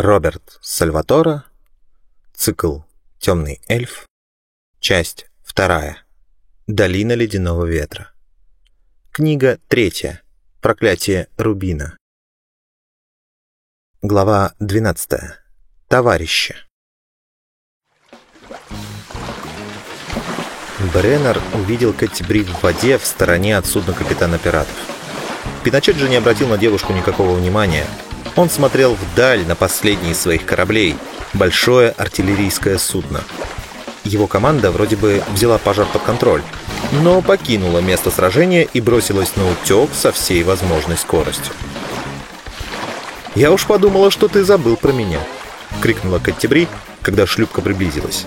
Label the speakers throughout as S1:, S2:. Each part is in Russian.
S1: Роберт Сальватора, цикл «Темный эльф», часть вторая, «Долина ледяного ветра». Книга третья, «Проклятие Рубина». Глава двенадцатая. Товарищи. Бреннер увидел Кэттибри в воде в стороне от судна капитана пиратов. Пиночет же не обратил на девушку никакого внимания – он смотрел вдаль на последний из своих кораблей, большое артиллерийское судно. Его команда вроде бы взяла пожар под контроль, но покинула место сражения и бросилась на утек со всей возможной скоростью. «Я уж подумала, что ты забыл про меня», — крикнула Каттебри, когда шлюпка приблизилась.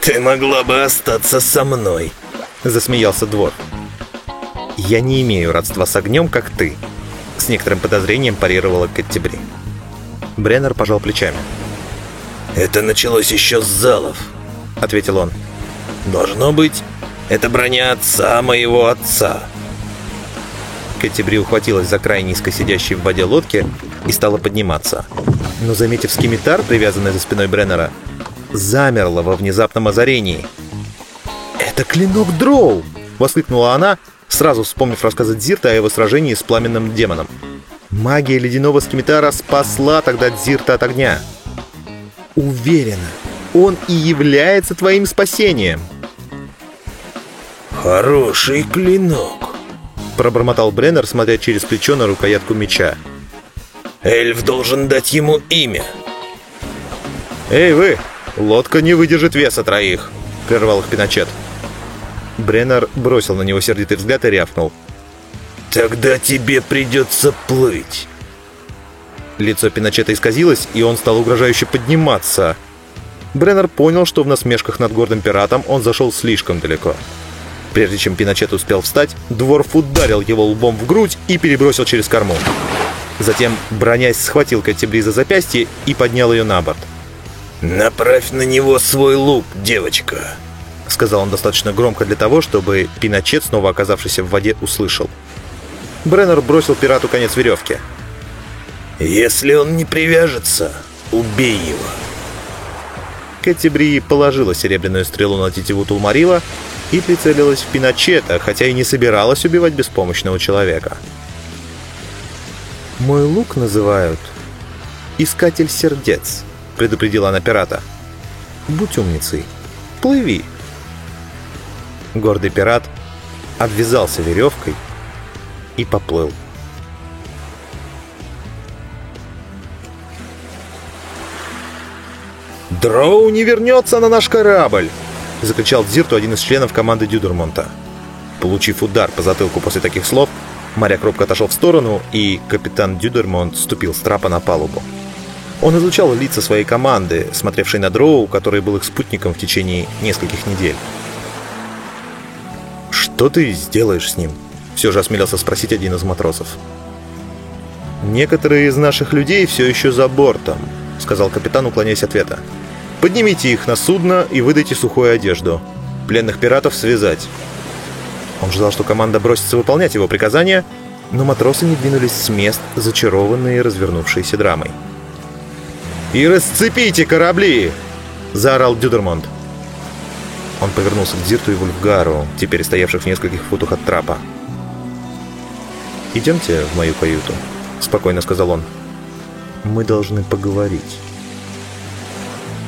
S2: «Ты могла бы остаться со мной», —
S1: засмеялся двор. «Я не имею родства с огнем, как ты», с некоторым подозрением парировала Каттебри. Бреннер пожал плечами.
S2: «Это началось еще с залов», — ответил он. «Должно быть, это броня отца моего отца».
S1: Каттебри ухватилась за край низко сидящей в воде лодки и стала подниматься. Но, заметив скимитар, привязанный за спиной Бреннера, замерла во внезапном озарении. «Это клинок Дроу!» — воскликнула она, сразу вспомнив рассказы Дзирта о его сражении с пламенным демоном. Магия ледяного скимитара спасла тогда Дзирта от огня. Уверена, он и является твоим спасением.
S2: «Хороший клинок», —
S1: пробормотал Бреннер, смотря через плечо на рукоятку меча.
S2: «Эльф должен дать ему имя».
S1: «Эй вы! Лодка не выдержит веса троих!» — прервал их Пиночет. Бреннер бросил на него сердитый взгляд и рявкнул.
S2: «Тогда тебе придется плыть!»
S1: Лицо Пиночета исказилось, и он стал угрожающе подниматься. Бреннер понял, что в насмешках над гордым пиратом он зашел слишком далеко. Прежде чем Пиночет успел встать, Дворф ударил его лбом в грудь и перебросил через корму. Затем, бронясь, схватил Каттебри за запястье и поднял ее на борт.
S2: «Направь на него свой лук, девочка!»
S1: Сказал он достаточно громко для того, чтобы Пиночет, снова оказавшийся в воде, услышал. Бреннер бросил пирату конец веревки.
S2: «Если он не привяжется, убей его!»
S1: Кэти Бри положила серебряную стрелу на тетиву Тулмарила и прицелилась в Пиночета, хотя и не собиралась убивать беспомощного человека. «Мой лук называют «Искатель сердец», — предупредила она пирата. «Будь умницей, плыви». Гордый пират обвязался веревкой и поплыл. «Дроу не вернется на наш корабль!» — закричал Дзирту один из членов команды Дюдермонта. Получив удар по затылку после таких слов, моряк робко отошел в сторону, и капитан Дюдермонт ступил с трапа на палубу. Он изучал лица своей команды, смотревшей на Дроу, который был их спутником в течение нескольких недель. «Что ты сделаешь с ним?» Все же осмелился спросить один из матросов. «Некоторые из наших людей все еще за бортом», — сказал капитан, уклоняясь ответа. «Поднимите их на судно и выдайте сухую одежду. Пленных пиратов связать». Он ждал, что команда бросится выполнять его приказания, но матросы не двинулись с мест, зачарованные развернувшейся драмой. «И расцепите корабли!» — заорал Дюдермонт. Он повернулся к Дзирту и Вульфгару, теперь стоявших в нескольких футах от трапа. «Идемте в мою каюту», — спокойно сказал он. «Мы должны поговорить».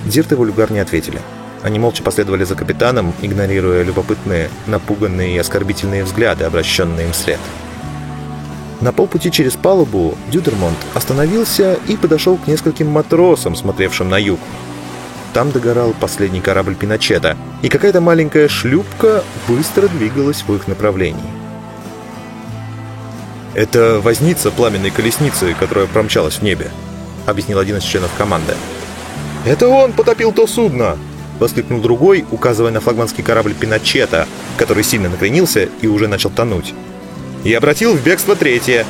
S1: Дзирт и Вульфгар не ответили. Они молча последовали за капитаном, игнорируя любопытные, напуганные и оскорбительные взгляды, обращенные им вслед. На полпути через палубу Дюдермонт остановился и подошел к нескольким матросам, смотревшим на юг, там догорал последний корабль Пиночета, и какая-то маленькая шлюпка быстро двигалась в их направлении. «Это возница пламенной колесницы, которая промчалась в небе», — объяснил один из членов команды. «Это он потопил то судно!» — воскликнул другой, указывая на флагманский корабль Пиночета, который сильно накренился и уже начал тонуть. «И обратил в бегство третье!»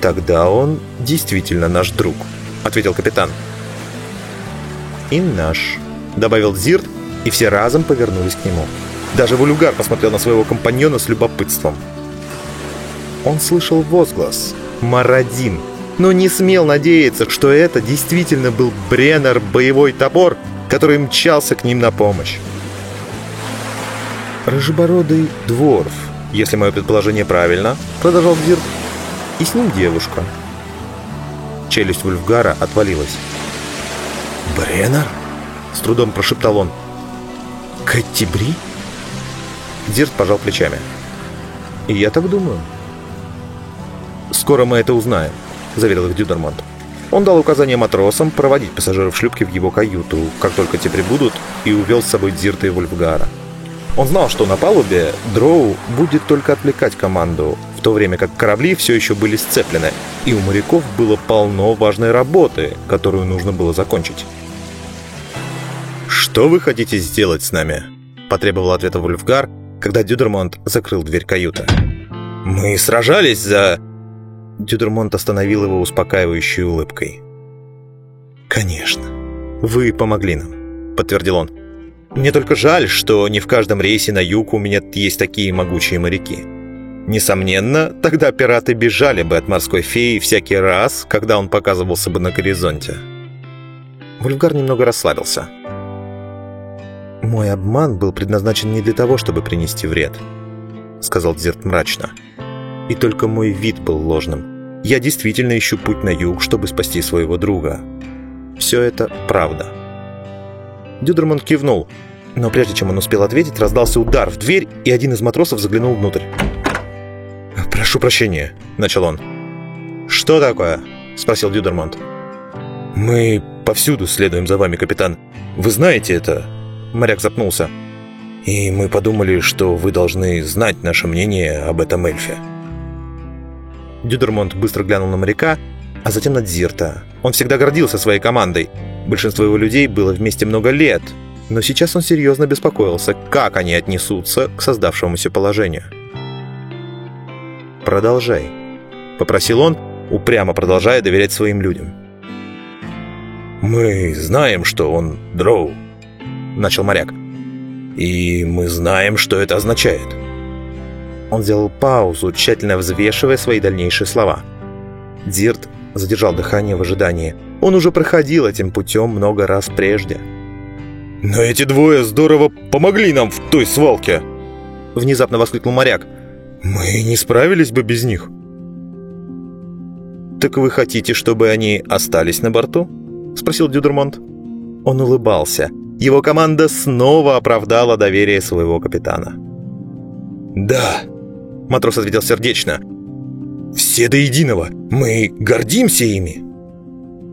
S1: «Тогда он действительно наш друг», — ответил капитан и наш», — добавил Зирт, и все разом повернулись к нему. Даже Вулюгар посмотрел на своего компаньона с любопытством. Он слышал возглас «Марадин», но не смел надеяться, что это действительно был Бреннер боевой топор, который мчался к ним на помощь. Рыжебородый дворф, если мое предположение правильно, продолжал Дирк, и с ним девушка. Челюсть Вульфгара отвалилась.
S2: «Бреннер?»
S1: — с трудом прошептал он. «Каттибри?» Дирт пожал плечами. «И я так думаю». «Скоро мы это узнаем», — заверил их Дюдермонт. Он дал указание матросам проводить пассажиров шлюпки в его каюту, как только те прибудут, и увел с собой Дзирта и Вульфгара. Он знал, что на палубе Дроу будет только отвлекать команду, в то время как корабли все еще были сцеплены, и у моряков было полно важной работы, которую нужно было закончить. «Что вы хотите сделать с нами?» – потребовал ответа Вульфгар, когда Дюдермонт закрыл дверь каюты. «Мы сражались за...» Дюдермонт остановил его успокаивающей улыбкой. «Конечно, вы помогли нам», — подтвердил он. «Мне только жаль, что не в каждом рейсе на юг у меня есть такие могучие моряки. Несомненно, тогда пираты бежали бы от морской феи всякий раз, когда он показывался бы на горизонте». Вульфгар немного расслабился. «Мой обман был предназначен не для того, чтобы принести вред», — сказал Дзерт мрачно. «И только мой вид был ложным. Я действительно ищу путь на юг, чтобы спасти своего друга. Все это правда. Дюдерман кивнул, но прежде чем он успел ответить, раздался удар в дверь, и один из матросов заглянул внутрь. «Прошу прощения», — начал он. «Что такое?» — спросил Дюдермонт. «Мы повсюду следуем за вами, капитан. Вы знаете это?» Моряк запнулся. «И мы подумали, что вы должны знать наше мнение об этом эльфе». Дюдермонт быстро глянул на моряка, а затем на Дзирта. Он всегда гордился своей командой. Большинство его людей было вместе много лет, но сейчас он серьезно беспокоился, как они отнесутся к создавшемуся положению. «Продолжай», — попросил он, упрямо продолжая доверять своим людям. «Мы знаем, что он дроу», — начал моряк. «И мы знаем, что это означает». Он сделал паузу, тщательно взвешивая свои дальнейшие слова. Дирт задержал дыхание в ожидании. Он уже проходил этим путем много раз прежде. «Но эти двое здорово помогли нам в той свалке!» Внезапно воскликнул моряк. «Мы не справились бы без них!» «Так вы хотите, чтобы они остались на борту?» Спросил Дюдермонт. Он улыбался. Его команда снова оправдала доверие своего капитана. «Да», Матрос ответил сердечно. «Все до единого! Мы гордимся ими!»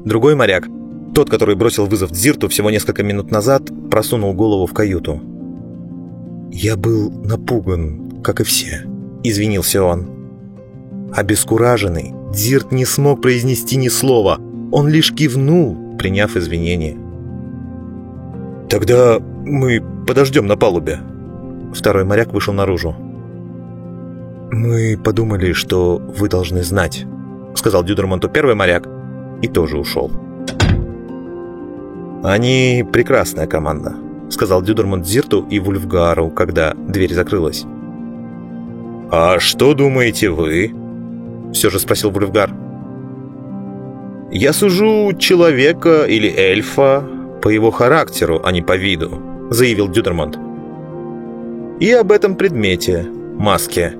S1: Другой моряк, тот, который бросил вызов Дзирту всего несколько минут назад, просунул голову в каюту. «Я был напуган, как и все», — извинился он. Обескураженный, Дзирт не смог произнести ни слова. Он лишь кивнул, приняв извинения. «Тогда мы подождем на палубе». Второй моряк вышел наружу. «Мы подумали, что вы должны знать», — сказал Дюдермонту первый моряк и тоже ушел. «Они прекрасная команда», — сказал Дюдермонт Зирту и Вульфгару, когда дверь закрылась. «А что думаете вы?» — все же спросил Вульфгар. «Я сужу человека или эльфа по его характеру, а не по виду», — заявил Дюдермонт. «И об этом предмете, маске,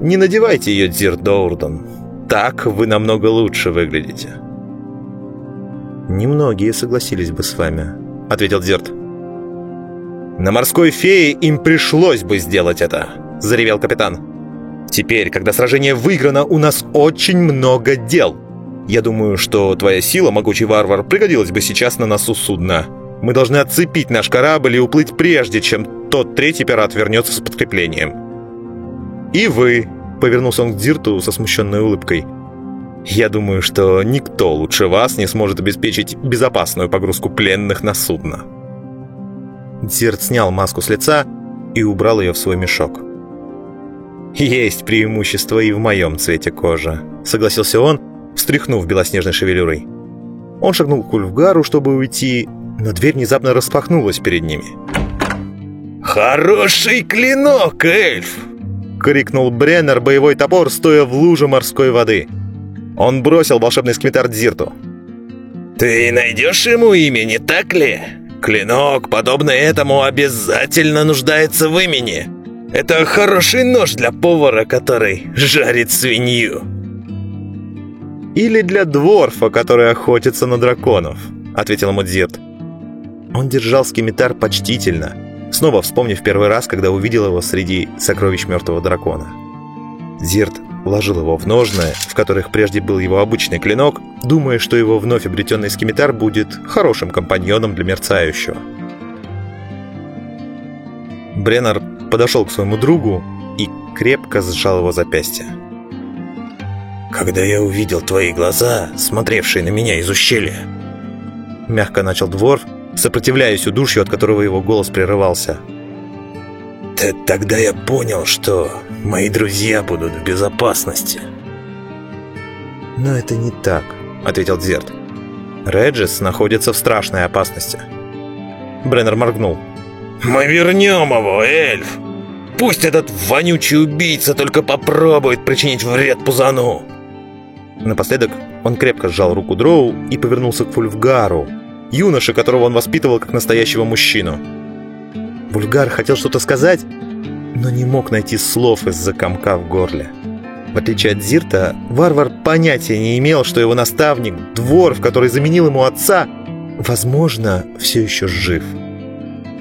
S1: не надевайте ее, Дзир Доурдон. Так вы намного лучше выглядите». «Немногие согласились бы с вами», — ответил Дзирт. «На морской фее им пришлось бы сделать это», — заревел капитан. «Теперь, когда сражение выиграно, у нас очень много дел. Я думаю, что твоя сила, могучий варвар, пригодилась бы сейчас на носу судна. Мы должны отцепить наш корабль и уплыть прежде, чем тот третий пират вернется с подкреплением. «И вы», — повернулся он к Дирту со смущенной улыбкой. «Я думаю, что никто лучше вас не сможет обеспечить безопасную погрузку пленных на судно». Дирт снял маску с лица и убрал ее в свой мешок. «Есть преимущество и в моем цвете кожи», — согласился он, встряхнув белоснежной шевелюрой. Он шагнул к Ульфгару, чтобы уйти, но дверь внезапно распахнулась перед ними. «Хороший клинок, эльф!» — крикнул Бреннер боевой топор, стоя в луже морской воды. Он бросил волшебный скимитар Дзирту.
S2: «Ты найдешь ему имя, не так ли? Клинок, подобный этому, обязательно нуждается в имени. Это хороший нож для повара, который жарит свинью».
S1: «Или для дворфа, который охотится на драконов», — ответил ему. Он держал скимитар почтительно, снова вспомнив первый раз, когда увидел его среди сокровищ мертвого дракона. Зирт вложил его в ножны, в которых прежде был его обычный клинок, думая, что его вновь обретенный скимитар будет хорошим компаньоном для мерцающего. Бреннер подошел к своему другу и крепко сжал его запястье.
S2: «Когда я увидел твои глаза, смотревшие на меня из ущелья»,
S1: мягко начал Дворф, сопротивляясь удушью, от которого его голос прерывался.
S2: «Тогда я понял, что мои друзья будут в безопасности».
S1: «Но это не так», — ответил Дзерт. «Реджис находится в страшной опасности». Бреннер моргнул.
S2: «Мы вернем его, эльф! Пусть этот вонючий убийца только попробует причинить вред Пузану!»
S1: Напоследок он крепко сжал руку Дроу и повернулся к Фульфгару, юноше, которого он воспитывал как настоящего мужчину. Вульгар хотел что-то сказать, но не мог найти слов из-за комка в горле. В отличие от Зирта, варвар понятия не имел, что его наставник, дворф, который заменил ему отца, возможно, все еще жив.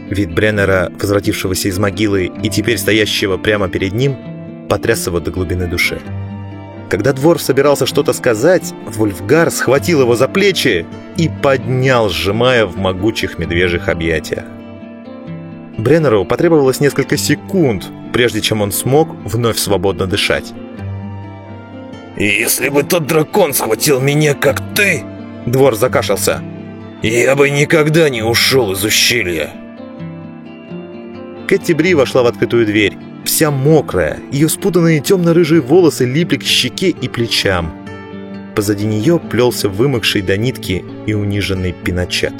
S1: Вид Бреннера, возвратившегося из могилы и теперь стоящего прямо перед ним, потряс его до глубины души. Когда двор собирался что-то сказать, Вульфгар схватил его за плечи и поднял, сжимая в могучих медвежьих объятиях. Бреннеру потребовалось несколько секунд, прежде чем он смог вновь свободно дышать.
S2: «Если бы тот дракон схватил меня, как ты...»
S1: Двор закашлялся.
S2: «Я бы никогда не ушел из ущелья!»
S1: Кэти Бри вошла в открытую дверь вся мокрая, ее спутанные темно-рыжие волосы липли к щеке и плечам. Позади нее плелся вымокший до нитки и униженный пиночет.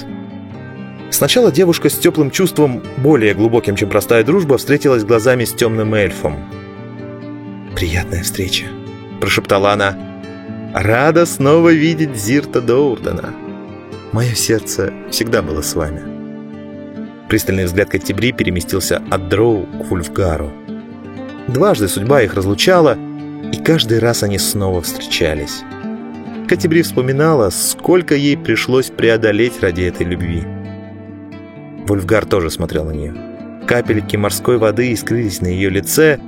S1: Сначала девушка с теплым чувством, более глубоким, чем простая дружба, встретилась глазами с темным эльфом. «Приятная встреча», — прошептала она. «Рада снова видеть Зирта Доуртона. Мое сердце всегда было с вами». Пристальный взгляд Каттебри переместился от Дроу к Вульфгару. Дважды судьба их разлучала, и каждый раз они снова встречались. Катебри вспоминала, сколько ей пришлось преодолеть ради этой любви. Вульфгар тоже смотрел на нее. Капельки морской воды искрились на ее лице,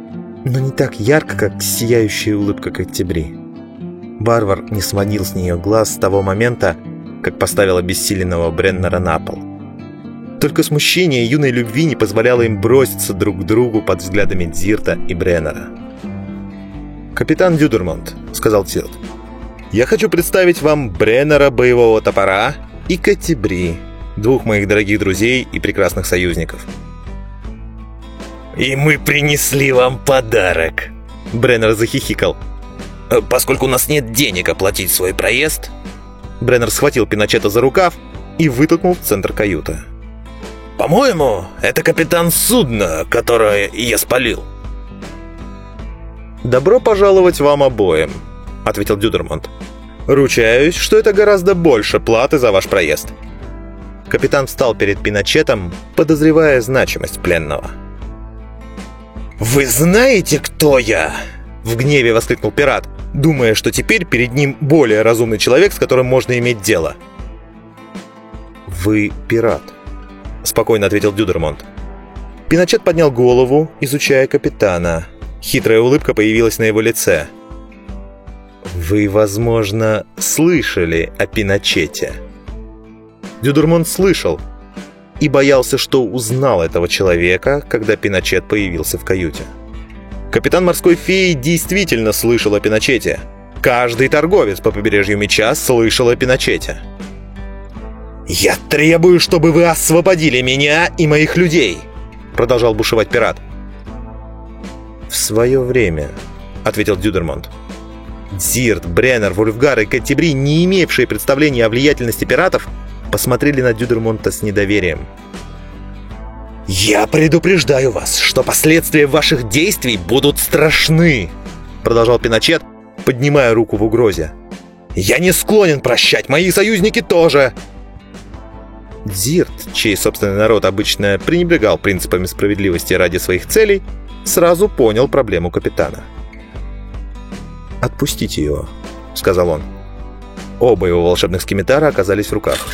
S1: но не так ярко, как сияющая улыбка Каттебри. Варвар не сводил с нее глаз с того момента, как поставил обессиленного Бреннера на пол. Только смущение юной любви не позволяло им броситься друг к другу под взглядами Дзирта и Бреннера. «Капитан Дюдермонт», — сказал Тилт, — «я хочу представить вам Бреннера боевого топора и Катибри, двух моих дорогих друзей и прекрасных союзников».
S2: «И мы принесли вам подарок!»
S1: Бреннер захихикал.
S2: «Э, «Поскольку у нас нет денег оплатить свой проезд...»
S1: Бреннер схватил Пиночета за рукав и вытолкнул в центр каюты.
S2: По-моему, это капитан судна, которое я спалил.
S1: «Добро пожаловать вам обоим», — ответил Дюдермонт. «Ручаюсь, что это гораздо больше платы за ваш проезд». Капитан встал перед Пиночетом, подозревая значимость пленного.
S2: «Вы знаете, кто я?»
S1: — в гневе воскликнул пират, думая, что теперь перед ним более разумный человек, с которым можно иметь дело. «Вы пират», — спокойно ответил Дюдермонт. Пиночет поднял голову, изучая капитана. Хитрая улыбка появилась на его лице. «Вы, возможно, слышали о Пиночете?» Дюдермонт слышал и боялся, что узнал этого человека, когда Пиночет появился в каюте. Капитан морской феи действительно слышал о Пиночете. Каждый торговец по побережью меча слышал о Пиночете. «Я требую, чтобы вы освободили меня и моих людей!» Продолжал бушевать пират. «В свое время», — ответил Дюдермонт. Дзирт, Бреннер, Вульфгар и Каттибри, не имевшие представления о влиятельности пиратов, посмотрели на Дюдермонта с недоверием. «Я предупреждаю вас, что последствия ваших действий будут страшны!» Продолжал Пиночет, поднимая руку в угрозе.
S2: Я не склонен прощать, мои союзники тоже!»
S1: Дзирт, чей собственный народ обычно пренебрегал принципами справедливости ради своих целей, сразу понял проблему капитана. «Отпустите его», — сказал он. Оба его волшебных скимитара оказались в руках.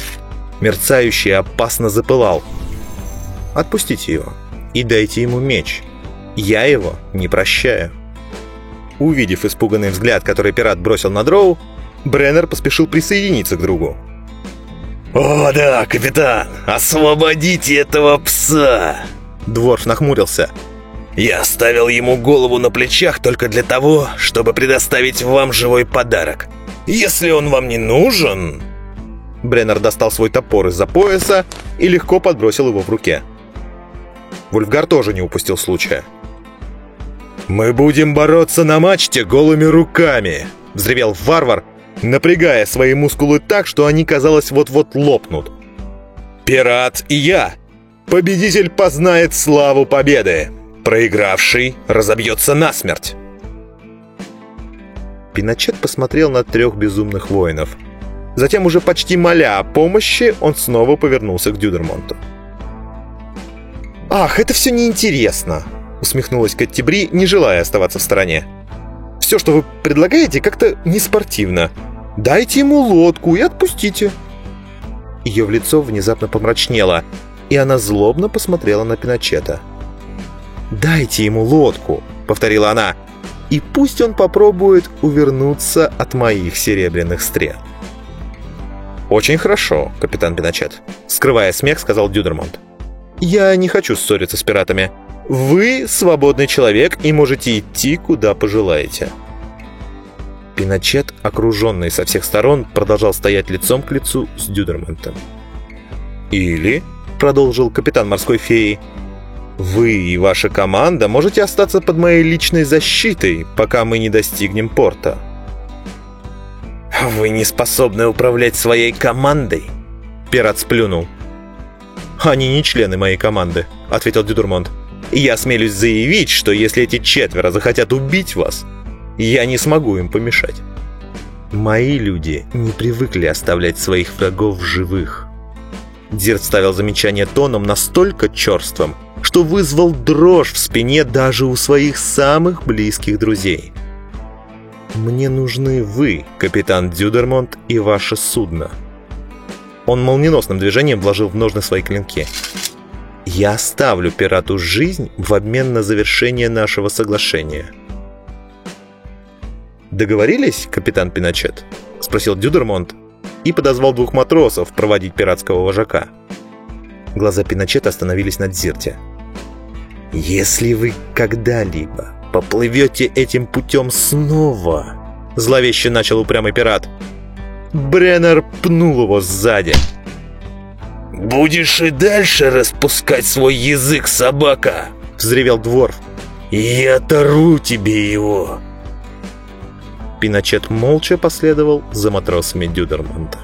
S1: Мерцающий опасно запылал. «Отпустите его и дайте ему меч. Я его не прощаю». Увидев испуганный взгляд, который пират бросил на Дроу, Бреннер поспешил присоединиться к другу.
S2: «О да, капитан, освободите этого пса!»
S1: Дворф нахмурился.
S2: «Я оставил ему голову на плечах только для того, чтобы предоставить вам живой подарок. Если он вам не нужен...»
S1: Бреннер достал свой топор из-за пояса и легко подбросил его в руке. Вульфгар тоже не упустил случая.
S2: «Мы будем бороться на мачте голыми руками!» — взревел варвар, напрягая свои мускулы так, что они, казалось, вот-вот лопнут. «Пират и я! Победитель познает славу победы! Проигравший разобьется насмерть!»
S1: Пиночет посмотрел на трех безумных воинов. Затем, уже почти моля о помощи, он снова повернулся к Дюдермонту. «Ах, это все неинтересно!» — усмехнулась Каттибри, не желая оставаться в стороне. «Все, что вы предлагаете, как-то неспортивно. Дайте ему лодку и отпустите». Ее в лицо внезапно помрачнело, и она злобно посмотрела на Пиночета. «Дайте ему лодку», — повторила она, — «и пусть он попробует увернуться от моих серебряных стрел». «Очень хорошо, капитан Пиночет», — скрывая смех, сказал Дюдермонт. «Я не хочу ссориться с пиратами. Вы свободный человек и можете идти, куда пожелаете». Пиночет, окруженный со всех сторон, продолжал стоять лицом к лицу с Дюдерментом. «Или», — продолжил капитан морской феи, «вы и ваша команда можете остаться под моей личной защитой, пока мы не достигнем порта».
S2: «Вы не способны управлять своей командой?»
S1: Пират сплюнул. «Они не члены моей команды», — ответил Дюдермонт. «И я смелюсь заявить, что если эти четверо захотят убить вас, я не смогу им помешать. Мои люди не привыкли оставлять своих врагов живых. Дирт ставил замечание тоном настолько черствым, что вызвал дрожь в спине даже у своих самых близких друзей. «Мне нужны вы, капитан Дюдермонт, и ваше судно». Он молниеносным движением вложил в ножны свои клинки. «Я оставлю пирату жизнь в обмен на завершение нашего соглашения». «Договорились, капитан Пиночет?» — спросил Дюдермонт и подозвал двух матросов проводить пиратского вожака. Глаза Пиночета остановились на Дзирте. «Если вы когда-либо поплывете этим путем снова...» Зловеще начал упрямый пират. Бреннер пнул его сзади.
S2: «Будешь и дальше распускать свой язык, собака!» Взревел Дворф. «Я оторву тебе его!»
S1: Пиночет молча последовал за матросами Дюдермонта.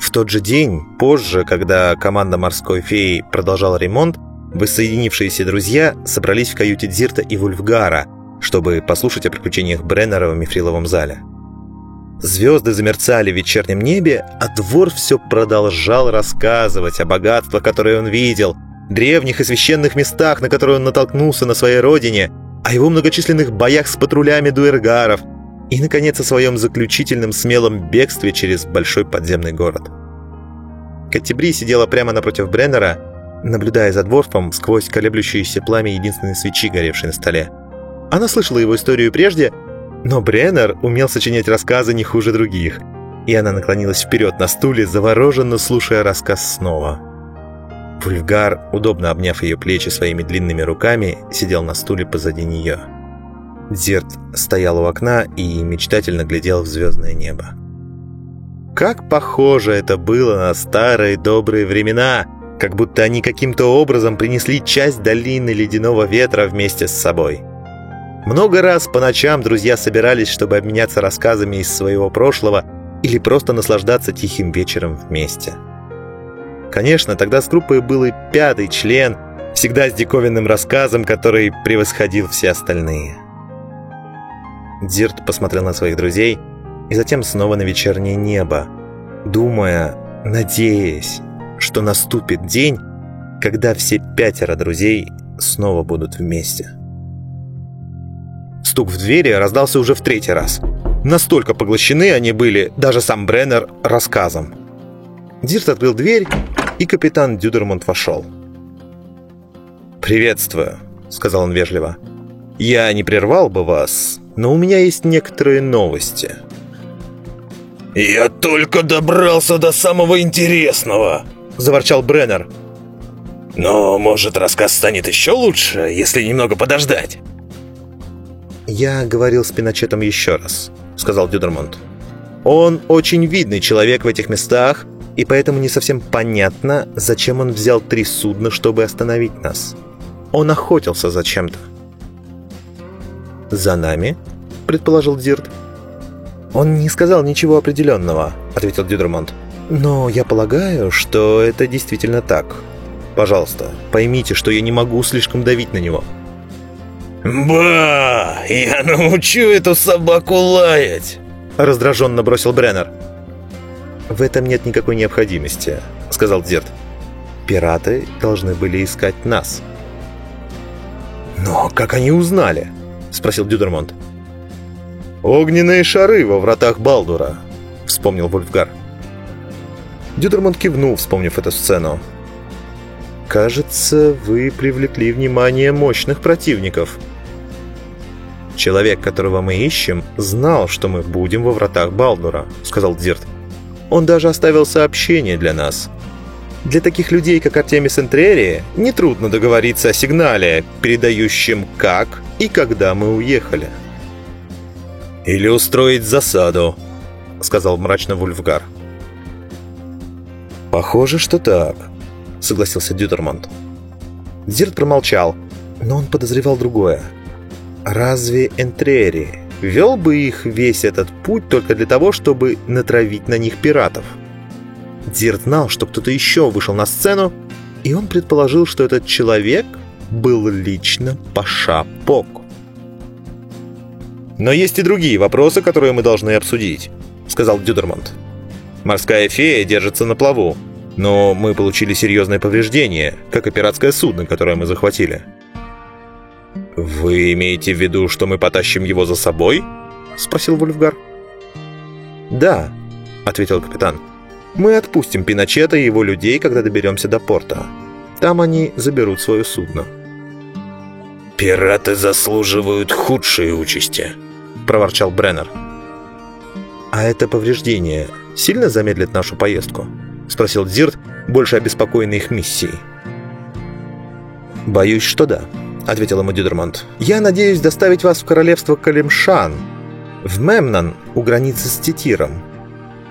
S1: В тот же день, позже, когда команда морской феи продолжала ремонт, воссоединившиеся друзья собрались в каюте Дзирта и Вульфгара, чтобы послушать о приключениях Бреннера в мифриловом зале. Звезды замерцали в вечернем небе, а двор все продолжал рассказывать о богатствах, которые он видел – древних и священных местах, на которые он натолкнулся на своей родине, о его многочисленных боях с патрулями дуэргаров и, наконец, о своем заключительном смелом бегстве через большой подземный город. Каттебри сидела прямо напротив Бреннера, наблюдая за дворфом сквозь колеблющееся пламя единственной свечи, горевшей на столе. Она слышала его историю прежде, но Бреннер умел сочинять рассказы не хуже других, и она наклонилась вперед на стуле, завороженно слушая рассказ снова. Вульфгар, удобно обняв ее плечи своими длинными руками, сидел на стуле позади нее. Дзирт стоял у окна и мечтательно глядел в звездное небо. Как похоже это было на старые добрые времена, как будто они каким-то образом принесли часть долины ледяного ветра вместе с собой. Много раз по ночам друзья собирались, чтобы обменяться рассказами из своего прошлого или просто наслаждаться тихим вечером вместе. Конечно, тогда с группой был и пятый член, всегда с диковинным рассказом, который превосходил все остальные. Дирт посмотрел на своих друзей и затем снова на вечернее небо, думая, надеясь, что наступит день, когда все пятеро друзей снова будут вместе. Стук в двери раздался уже в третий раз. Настолько поглощены они были, даже сам Бреннер, рассказом. Дирт открыл дверь, и капитан Дюдермонт вошел. «Приветствую», — сказал он вежливо. «Я не прервал бы вас, но у меня есть некоторые новости».
S2: «Я только добрался до самого интересного!»
S1: – заворчал Бреннер.
S2: «Но, может, рассказ станет еще лучше, если немного подождать?»
S1: «Я говорил с Пиночетом еще раз», – сказал Дюдермонт. «Он очень видный человек в этих местах, и поэтому не совсем понятно, зачем он взял три судна, чтобы остановить нас. Он охотился за чем-то». «За нами?» – предположил Дирт. «Он не сказал ничего определенного», — ответил Дюдермонт. «Но я полагаю, что это действительно так. Пожалуйста, поймите, что я не могу слишком давить на него».
S2: «Ба! Я научу эту собаку лаять!»
S1: — раздраженно бросил Бреннер. «В этом нет никакой необходимости», — сказал Дерт. «Пираты должны были искать нас».
S2: «Но как они узнали?»
S1: — спросил Дюдермонт. «Огненные шары во вратах Балдура», — вспомнил Вольфгар. Дюдермонт кивнул, вспомнив эту сцену. «Кажется, вы привлекли внимание мощных противников». «Человек, которого мы ищем, знал, что мы будем во вратах Балдура», — сказал Дзирт. «Он даже оставил сообщение для нас. Для таких людей, как Артемис Энтрери, нетрудно договориться о сигнале, передающем как и когда мы уехали».
S2: «Или устроить засаду», —
S1: сказал мрачно Вульфгар. «Похоже, что так», — согласился Дютермонт. Зирт промолчал, но он подозревал другое. «Разве Энтрери вел бы их весь этот путь только для того, чтобы натравить на них пиратов?» Дирт знал, что кто-то еще вышел на сцену, и он предположил, что этот человек был лично Паша Пок. «Но есть и другие вопросы, которые мы должны обсудить», — сказал Дюдермонт. «Морская фея держится на плаву, но мы получили серьезное повреждение, как и пиратское судно, которое мы захватили». «Вы имеете в виду, что мы потащим его за собой?» — спросил Вульфгар. «Да», — ответил капитан. «Мы отпустим Пиночета и его людей, когда доберемся до порта. Там они заберут свое судно».
S2: «Пираты заслуживают худшей участи», — проворчал Бреннер.
S1: «А это повреждение сильно замедлит нашу поездку?» — спросил Дзирт, больше обеспокоенный их миссией. «Боюсь, что да», — ответил ему Дюдермонт. «Я надеюсь доставить вас в королевство Калимшан, в Мемнан, у границы с Титиром.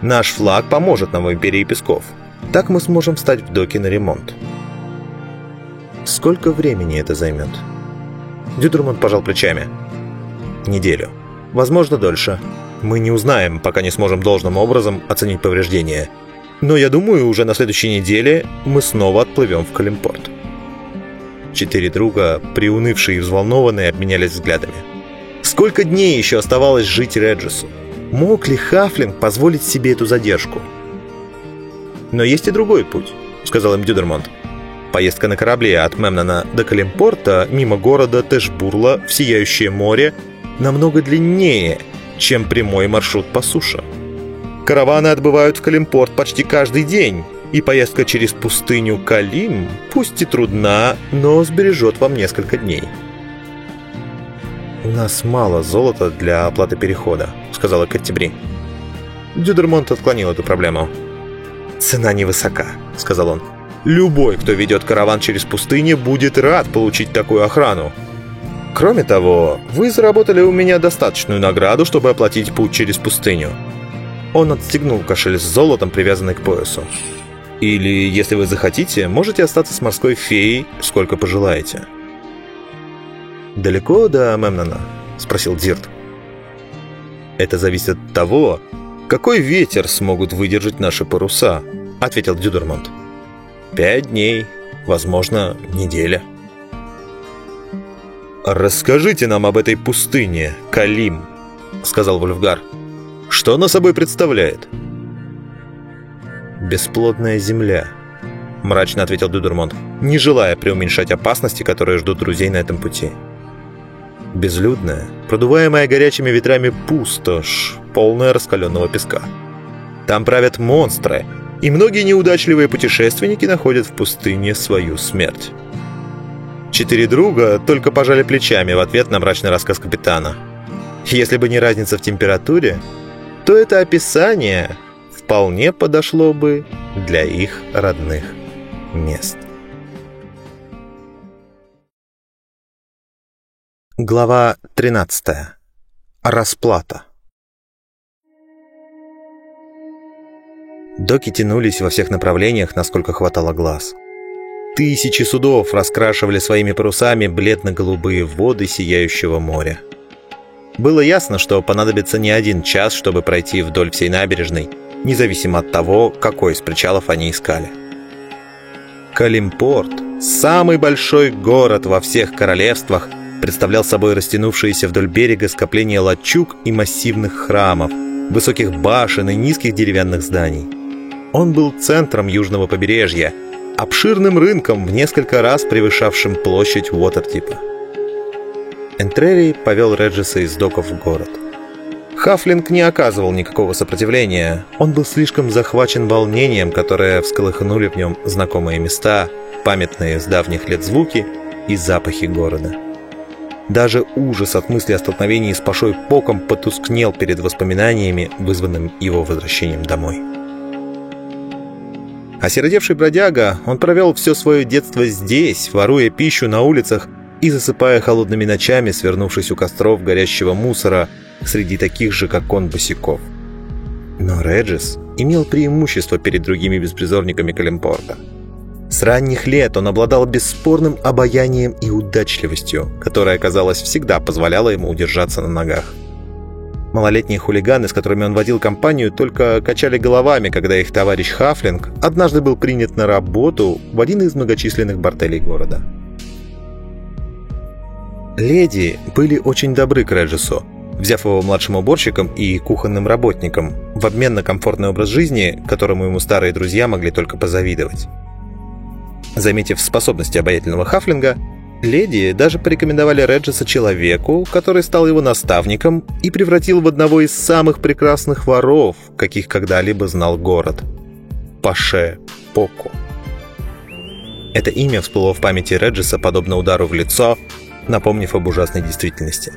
S1: Наш флаг поможет нам в Империи Песков. Так мы сможем встать в доки на ремонт». «Сколько времени это займет?» Дюдермонт пожал плечами. «Неделю». Возможно, дольше. Мы не узнаем, пока не сможем должным образом оценить повреждения. Но я думаю, уже на следующей неделе мы снова отплывем в Калимпорт. Четыре друга, приунывшие и взволнованные, обменялись взглядами. Сколько дней еще оставалось жить Реджису? Мог ли Хафлинг позволить себе эту задержку? «Но есть и другой путь», — сказал им Дюдермонт. Поездка на корабле от Мемнона до Калимпорта мимо города Тэшбурла в Сияющее море намного длиннее, чем прямой маршрут по суше. Караваны отбывают в Калимпорт почти каждый день, и поездка через пустыню Калим, пусть и трудна, но сбережет вам несколько дней. «У нас мало золота для оплаты перехода», — сказала Каттебри. Дюдермонт отклонил эту проблему. «Цена невысока», — сказал он. «Любой, кто ведет караван через пустыню, будет рад получить такую охрану. Кроме того, вы заработали у меня достаточную награду, чтобы оплатить путь через пустыню. Он отстегнул кошель с золотом, привязанный к поясу. Или, если вы захотите, можете остаться с морской феей, сколько пожелаете. «Далеко до Мемнона?» — спросил Дирт. «Это зависит от того, какой ветер смогут выдержать наши паруса», — ответил Дюдермонт. «Пять дней, возможно, неделя». «Расскажите нам об этой пустыне, Калим», —— сказал Вольфгар. «Что она собой представляет?» «Бесплодная земля», — мрачно ответил Дудермонт, не желая преуменьшать опасности, которые ждут друзей на этом пути. Безлюдная, продуваемая горячими ветрами пустошь, полная раскаленного песка. Там правят монстры, и многие неудачливые путешественники находят в пустыне свою смерть. Четыре друга только пожали плечами в ответ на мрачный рассказ капитана. Если бы не разница в температуре, то это описание вполне подошло бы для их родных мест. Глава 13. Расплата. Доки тянулись во всех направлениях, насколько хватало глаз. Тысячи судов раскрашивали своими парусами бледно-голубые воды сияющего моря. Было ясно, что понадобится не один час, чтобы пройти вдоль всей набережной, независимо от того, какой из причалов они искали. Калимпорт, самый большой город во всех королевствах, представлял собой растянувшиеся вдоль берега скопление лачуг и массивных храмов, высоких башен и низких деревянных зданий. Он был центром южного побережья, обширным рынком в несколько раз превышавшим площадь Уотертипа. Энтрерий повел Реджиса из доков в город. Хафлинг не оказывал никакого сопротивления. Он был слишком захвачен волнением, которое всколыхнули в нем знакомые места, памятные с давних лет звуки и запахи города. Даже ужас от мысли о столкновении с Пашой Поком потускнел перед воспоминаниями, вызванным его возвращением домой. Осиротевший бродяга, он провел все свое детство здесь, воруя пищу на улицах и засыпая холодными ночами, свернувшись у костров горящего мусора среди таких же, как он, босиков. Но Реджис имел преимущество перед другими беспризорниками Калимпорта. С ранних лет он обладал бесспорным обаянием и удачливостью, которая, казалось, всегда позволяла ему удержаться на ногах. Малолетние хулиганы, с которыми он водил компанию, только качали головами, когда их товарищ Хафлинг однажды был принят на работу в один из многочисленных борделей города. Леди были очень добры к Реджису, взяв его младшим уборщиком и кухонным работником в обмен на комфортный образ жизни, которому ему старые друзья могли только позавидовать. Заметив способности обаятельного Хафлинга, Леди даже порекомендовали Реджеса человеку, который стал его наставником и превратил в одного из самых прекрасных воров, каких когда-либо знал город. Паше Поку. Это имя всплыло в памяти Реджеса подобно удару в лицо, напомнив об ужасной действительности.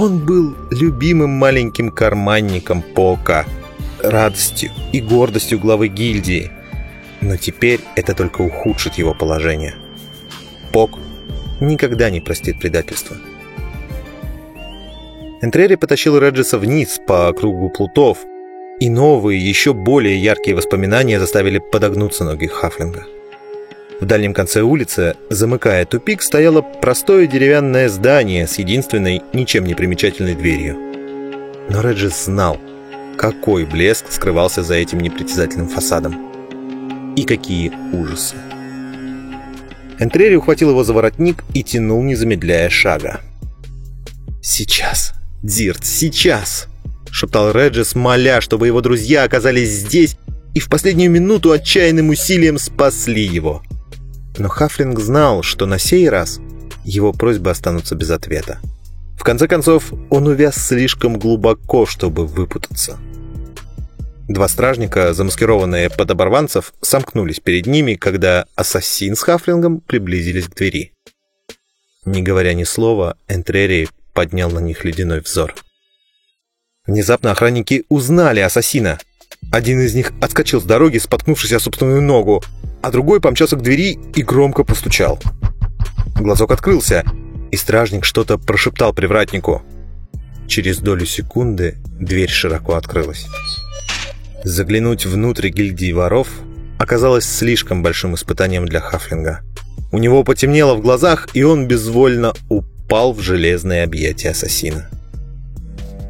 S1: Он был любимым маленьким карманником Пока, радостью и гордостью главы гильдии. Но теперь это только ухудшит его положение. Пок никогда не простит предательство. Энтрери потащил Реджиса вниз по кругу плутов, и новые, еще более яркие воспоминания заставили подогнуться ноги Хафлинга. В дальнем конце улицы, замыкая тупик, стояло простое деревянное здание с единственной, ничем не примечательной дверью. Но Реджис знал, какой блеск скрывался за этим непритязательным фасадом. И какие ужасы. Энтрери ухватил его за воротник и тянул, не замедляя шага. «Сейчас, Дирт, сейчас!» — шептал Реджис, моля, чтобы его друзья оказались здесь и в последнюю минуту отчаянным усилием спасли его. Но Хафлинг знал, что на сей раз его просьбы останутся без ответа. В конце концов, он увяз слишком глубоко, чтобы выпутаться. Два стражника, замаскированные под оборванцев, сомкнулись перед ними, когда ассасин с Хафлингом приблизились к двери. Не говоря ни слова, Энтрери поднял на них ледяной взор. Внезапно охранники узнали ассасина. Один из них отскочил с дороги, споткнувшись о собственную ногу, а другой помчался к двери и громко постучал. Глазок открылся, и стражник что-то прошептал привратнику. Через долю секунды дверь широко открылась. Заглянуть внутрь гильдии воров оказалось слишком большим испытанием для Хафлинга. У него потемнело в глазах, и он безвольно упал в железное объятие ассасина.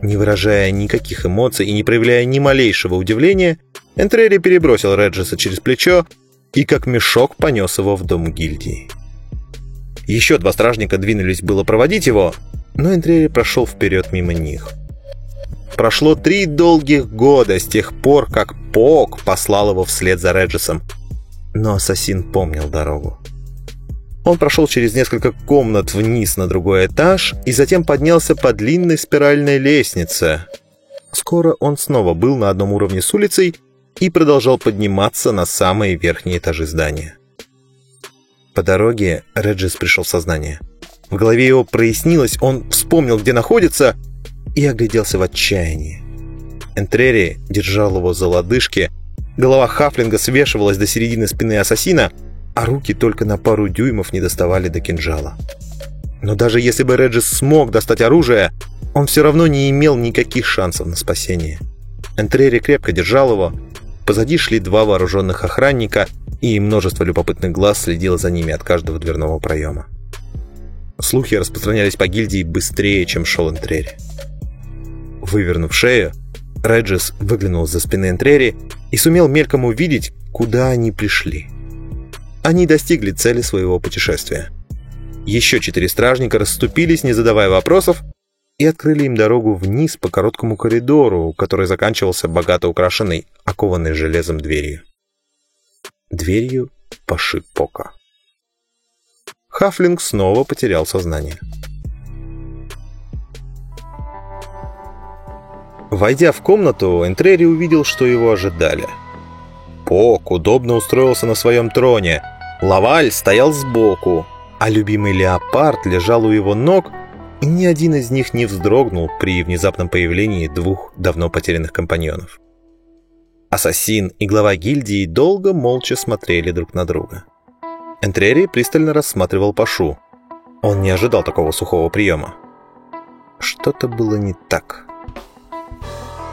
S1: Не выражая никаких эмоций и не проявляя ни малейшего удивления, Энтрери перебросил Реджеса через плечо и как мешок понес его в дом гильдии. Еще два стражника двинулись было проводить его, но Энтрери прошел вперед мимо них. Прошло три долгих года с тех пор, как Пок послал его вслед за Реджесом. Но ассасин помнил дорогу. Он прошел через несколько комнат вниз на другой этаж и затем поднялся по длинной спиральной лестнице. Скоро он снова был на одном уровне с улицей и продолжал подниматься на самые верхние этажи здания. По дороге Реджис пришел в сознание. В голове его прояснилось, он вспомнил, где находится, и огляделся в отчаянии. Энтрери держал его за лодыжки, голова Хафлинга свешивалась до середины спины ассасина, а руки только на пару дюймов не доставали до кинжала. Но даже если бы Реджис смог достать оружие, он все равно не имел никаких шансов на спасение. Энтрери крепко держал его, позади шли два вооруженных охранника, и множество любопытных глаз следило за ними от каждого дверного проема. Слухи распространялись по гильдии быстрее, чем шел Энтрери. Вывернув шею, Реджис выглянул за спины Энтрери и сумел мельком увидеть, куда они пришли. Они достигли цели своего путешествия. Еще четыре стражника расступились, не задавая вопросов, и открыли им дорогу вниз по короткому коридору, который заканчивался богато украшенной, окованной железом дверью. Дверью пошиб Пока. Хафлинг снова потерял сознание. Войдя в комнату, Энтрери увидел, что его ожидали. Пок удобно устроился на своем троне, Лаваль стоял сбоку, а любимый леопард лежал у его ног, ни один из них не вздрогнул при внезапном появлении двух давно потерянных компаньонов. Ассасин и глава гильдии долго молча смотрели друг на друга. Энтрери пристально рассматривал Пашу. Он не ожидал такого сухого приема. Что-то было не так.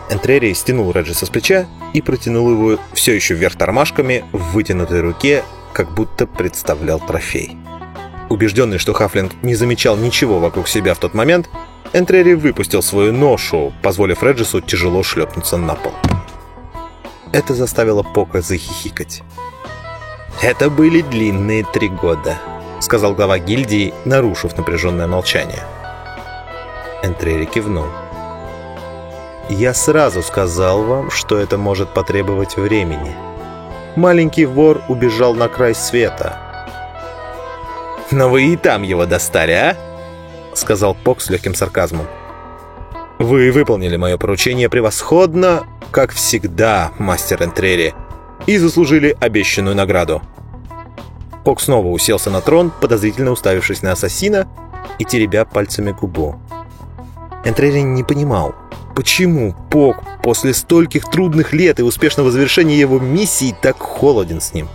S1: Энтрери стянул Реджиса с плеча и протянул его все еще вверх тормашками в вытянутой руке, как будто представлял трофей. Убежденный, что Хафлинг не замечал ничего вокруг себя в тот момент, Энтрери выпустил свою ношу, позволив Реджису тяжело шлепнуться на пол. Это заставило Пока захихикать. «Это были длинные три года», — сказал глава гильдии, нарушив напряженное молчание. Энтрери кивнул. «Я сразу сказал вам, что это может потребовать времени. Маленький вор убежал на край света». «Но вы и там его достали, а?» — сказал Пок с легким сарказмом. «Вы выполнили мое поручение превосходно, как всегда, мастер Энтрери», и заслужили обещанную награду. Пок снова уселся на трон, подозрительно уставившись на ассасина и теребя пальцами губу. Энтрери не понимал, почему Пок после стольких трудных лет и успешного завершения его миссии так холоден с ним.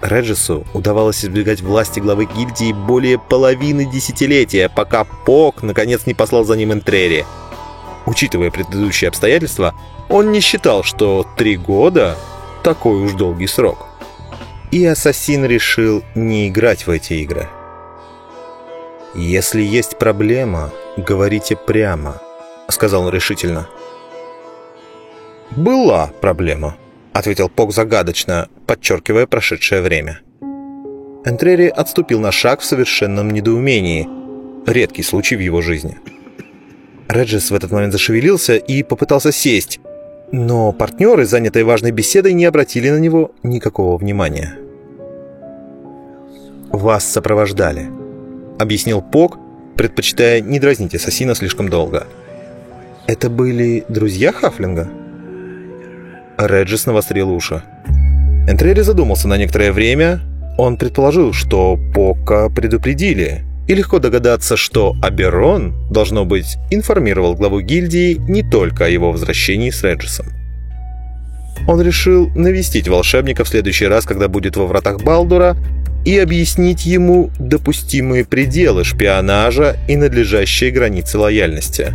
S1: Реджису удавалось избегать власти главы гильдии более половины десятилетия, пока Пок наконец не послал за ним Энтрери. Учитывая предыдущие обстоятельства, он не считал, что три года такой уж долгий срок. И Ассасин решил не играть в эти игры. «Если есть проблема, говорите прямо», — сказал он решительно. «Была проблема», — ответил Пок загадочно, подчеркивая прошедшее время. Энтрери отступил на шаг в совершенном недоумении. Редкий случай в его жизни. Реджис в этот момент зашевелился и попытался сесть, но партнеры, занятые важной беседой, не обратили на него никакого внимания. «Вас сопровождали», — объяснил Пок, предпочитая не дразнить ассасина слишком долго. «Это были друзья Хафлинга?» Реджис навострил уши. Энтрери задумался на некоторое время. Он предположил, что Пока предупредили, и легко догадаться, что Аберон, должно быть, информировал главу гильдии не только о его возвращении с Реджисом. Он решил навестить волшебника в следующий раз, когда будет во вратах Балдура, и объяснить ему допустимые пределы шпионажа и надлежащие границы лояльности.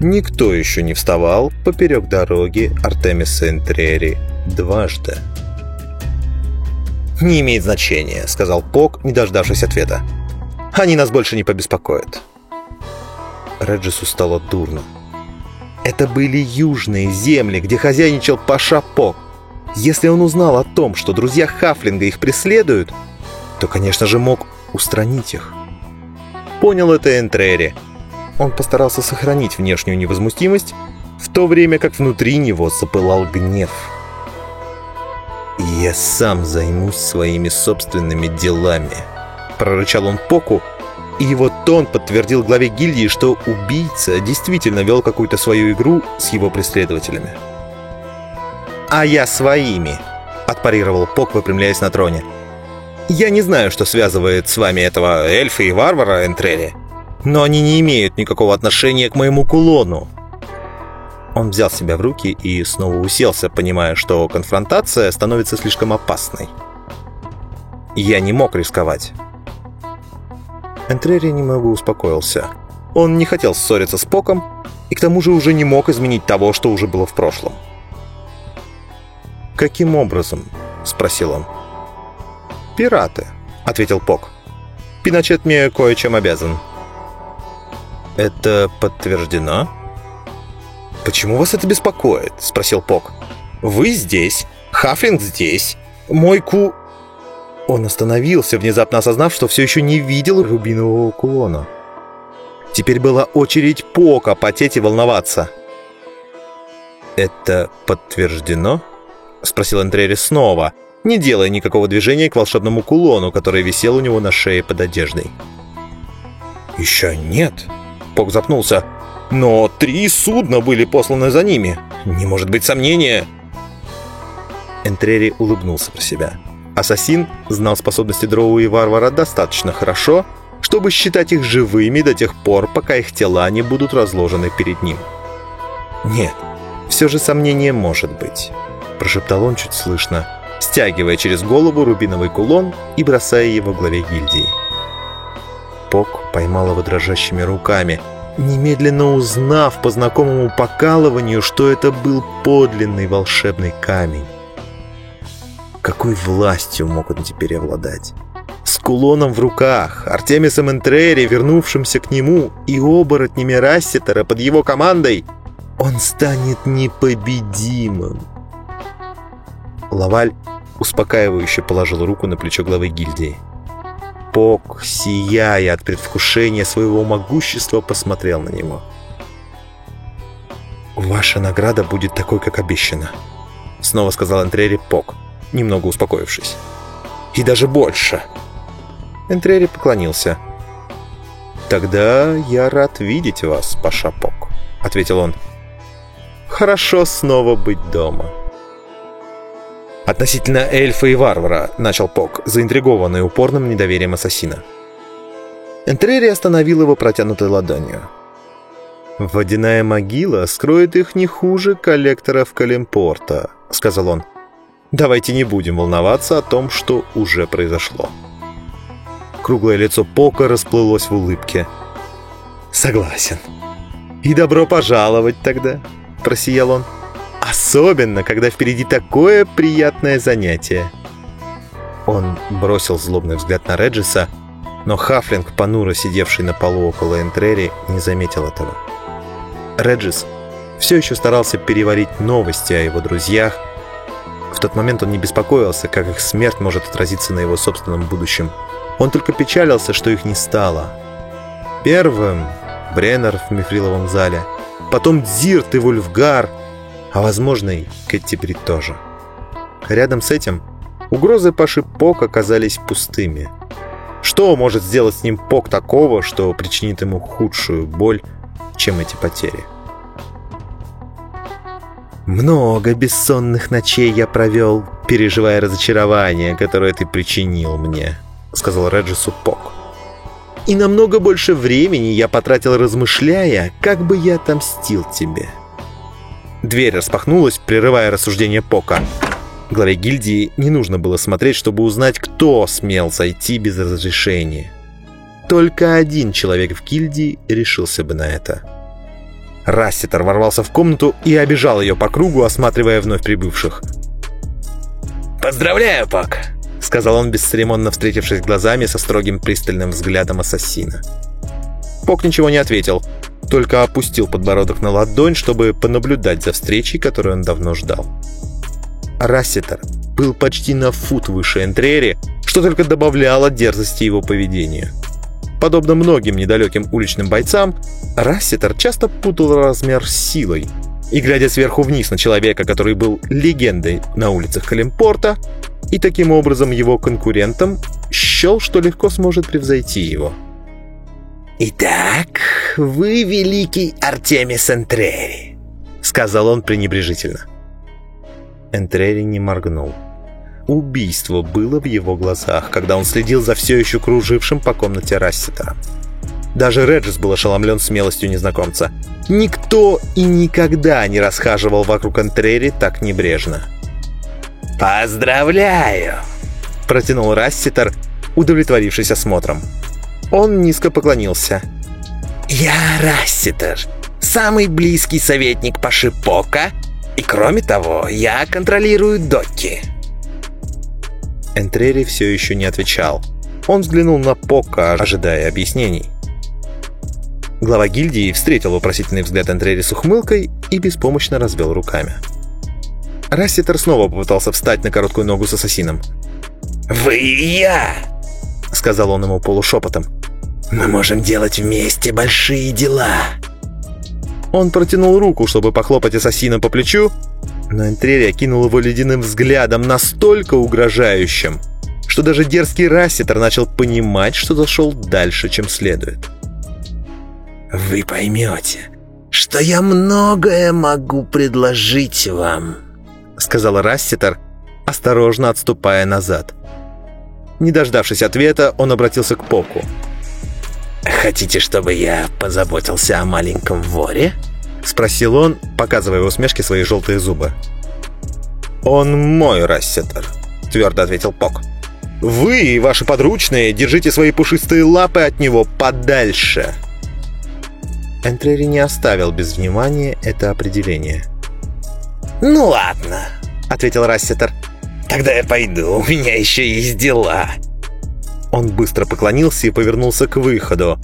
S1: Никто еще не вставал поперек дороги Артемиса Энтрери дважды. «Не имеет значения», — сказал Пок, не дождавшись ответа. Они нас больше не побеспокоят. Реджису стало дурно. Это были южные земли, где хозяйничал Паша Пок. Если он узнал о том, что друзья Хафлинга их преследуют, то, конечно же, мог устранить их. Понял это Энтрери. Он постарался сохранить внешнюю невозмутимость в то время как внутри него запылал гнев. «Я сам займусь своими собственными делами», — прорычал он Поку, и его тон подтвердил главе гильдии, что убийца действительно вел какую-то свою игру с его преследователями. «А я своими», — отпарировал Пок, выпрямляясь на троне. «Я не знаю, что связывает с вами этого эльфа и варвара Энтрели, но они не имеют никакого отношения к моему кулону. Он взял себя в руки и снова уселся, понимая, что конфронтация становится слишком опасной. Я не мог рисковать. Энтрери немного успокоился. Он не хотел ссориться с Поком и к тому же уже не мог изменить того, что уже было в прошлом. «Каким образом?» — спросил он. «Пираты», — ответил Пок. «Пиночет мне кое-чем обязан». «Это подтверждено?» «Почему вас это беспокоит?» — спросил Пок. «Вы здесь, Хафлинг здесь, мой ку...» Он остановился, внезапно осознав, что все еще не видел рубинового кулона. Теперь была очередь Пока потеть и волноваться. «Это подтверждено?» — спросил Энтрери снова, не делая никакого движения к волшебному кулону, который висел у него на шее под одеждой. «Еще нет», — Пок запнулся. Но три судна были посланы за ними. Не может быть сомнения. Энтрери улыбнулся про себя. Ассасин знал способности Дроу и Варвара достаточно хорошо, чтобы считать их живыми до тех пор, пока их тела не будут разложены перед ним. «Нет, все же сомнение может быть», — прошептал он чуть слышно, стягивая через голову рубиновый кулон и бросая его главе гильдии. Пок поймал его дрожащими руками — немедленно узнав по знакомому покалыванию, что это был подлинный волшебный камень. Какой властью мог он теперь обладать? С кулоном в руках, Артемисом Энтрери, вернувшимся к нему, и оборотнями Рассетера под его командой, он станет непобедимым. Лаваль успокаивающе положил руку на плечо главы гильдии. Пок, сияя от предвкушения своего могущества, посмотрел на него. «Ваша награда будет такой, как обещано», — снова сказал Энтрери Пок, немного успокоившись. «И даже больше». Энтрери поклонился. «Тогда я рад видеть вас, Паша Пок», — ответил он. «Хорошо снова быть дома». «Относительно эльфа и варвара», — начал Пок, заинтригованный упорным недоверием ассасина. Энтрери остановил его протянутой ладонью. «Водяная могила скроет их не хуже коллекторов Калимпорта», — сказал он. «Давайте не будем волноваться о том, что уже произошло». Круглое лицо Пока расплылось в улыбке. «Согласен. И добро пожаловать тогда», — просиял он. Особенно, когда впереди такое приятное занятие. Он бросил злобный взгляд на Реджиса, но Хафлинг, понуро сидевший на полу около Энтрери, не заметил этого. Реджис все еще старался переварить новости о его друзьях. В тот момент он не беспокоился, как их смерть может отразиться на его собственном будущем. Он только печалился, что их не стало. Первым Бреннер в Мифриловом зале, потом Дзирт и Вульфгар — а возможно и Кэттибри тоже. Рядом с этим угрозы Паши Пок оказались пустыми. Что может сделать с ним Пок такого, что причинит ему худшую боль, чем эти потери? «Много бессонных ночей я провел, переживая разочарование, которое ты причинил мне», — сказал Реджису Пок. «И намного больше времени я потратил, размышляя, как бы я отомстил тебе». Дверь распахнулась, прерывая рассуждение Пока. Главе гильдии не нужно было смотреть, чтобы узнать, кто смел зайти без разрешения. Только один человек в гильдии решился бы на это. Расситер ворвался в комнату и обижал ее по кругу, осматривая вновь прибывших.
S2: «Поздравляю, Пак!»
S1: — сказал он, бесцеремонно встретившись глазами со строгим пристальным взглядом ассасина. Пок ничего не ответил, только опустил подбородок на ладонь, чтобы понаблюдать за встречей, которую он давно ждал. Рассетер был почти на фут выше Энтрери, что только добавляло дерзости его поведению. Подобно многим недалеким уличным бойцам, Рассетер часто путал размер с силой, и глядя сверху вниз на человека, который был легендой на улицах Калимпорта, и таким образом его конкурентом, счел, что легко сможет превзойти его.
S2: «Итак, вы великий Артемис Энтрери», — сказал он пренебрежительно.
S1: Энтрери не моргнул. Убийство было в его глазах, когда он следил за все еще кружившим по комнате Рассетера. Даже Реджис был ошеломлен смелостью незнакомца. Никто и никогда не расхаживал вокруг Энтрери так небрежно.
S2: «Поздравляю!»
S1: — протянул Расситер, удовлетворившись осмотром. Он низко поклонился.
S2: «Я Расситер, самый близкий советник Пашипока, и кроме того, я контролирую Докки».
S1: Энтрери все еще не отвечал. Он взглянул на Пока, ожидая объяснений. Глава гильдии встретил вопросительный взгляд Энтрери с ухмылкой и беспомощно развел руками. Расситер снова попытался встать на короткую ногу с ассасином.
S2: «Вы и я!»
S1: — сказал он ему полушепотом.
S2: «Мы можем делать вместе большие дела!»
S1: Он протянул руку, чтобы похлопать ассасина по плечу, но Энтрери окинул его ледяным взглядом настолько угрожающим, что даже дерзкий Расситер начал понимать, что зашел дальше, чем следует.
S2: «Вы поймете, что я многое могу предложить вам», —
S1: сказал Расситер, осторожно отступая назад. Не дождавшись ответа, он обратился к Поку.
S2: «Хотите, чтобы я позаботился о маленьком воре?»
S1: — спросил он, показывая в усмешке свои желтые зубы. «Он мой Рассетер», — твердо ответил Пок. «Вы и ваши подручные держите свои пушистые лапы от него подальше». Энтрери не оставил без внимания это определение.
S2: «Ну ладно», — ответил Рассетер. «Тогда я пойду, у меня еще есть дела».
S1: Он быстро поклонился и повернулся к выходу,